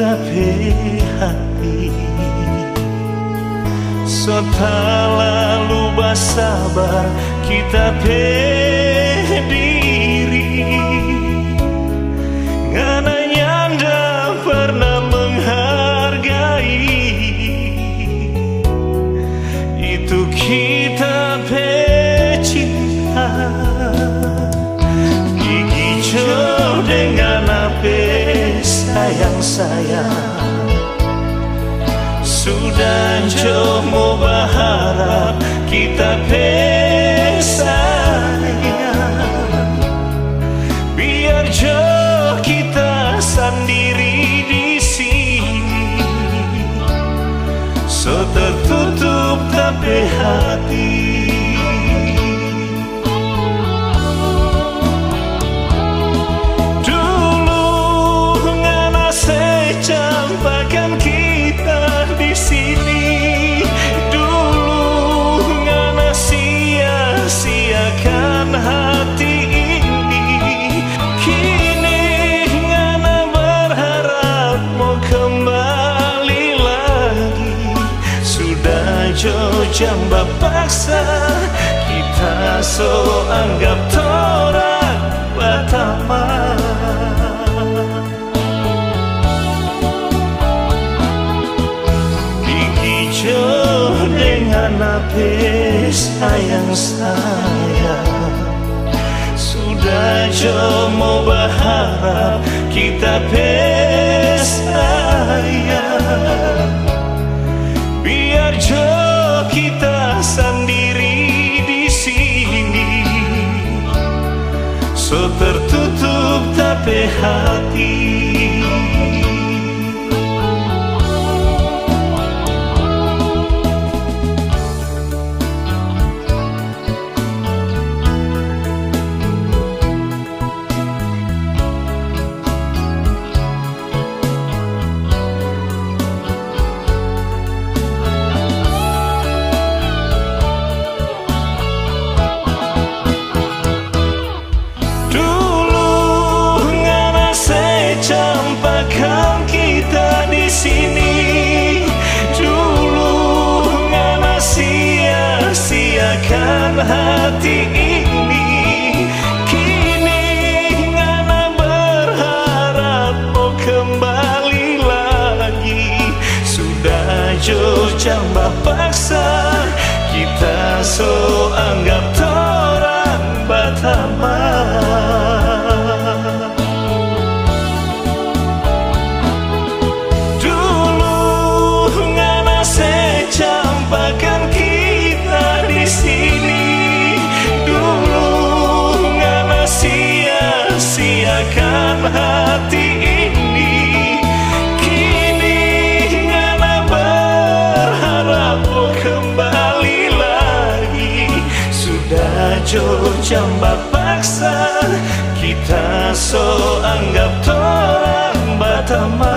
tapi hati. Sota lalu bersabar kita pedih sayang-sayang sudah jauh mau berharap kita pesaya jamba paksa kita so anggap torak pertama. Hijau dengan lapis sayang. Saya Sudah mau berharap kita pesta So tertutup tapi hati jauh jamba paksa Kita so anggap torang batama Jauh jamba paksa Kita so anggap torang batama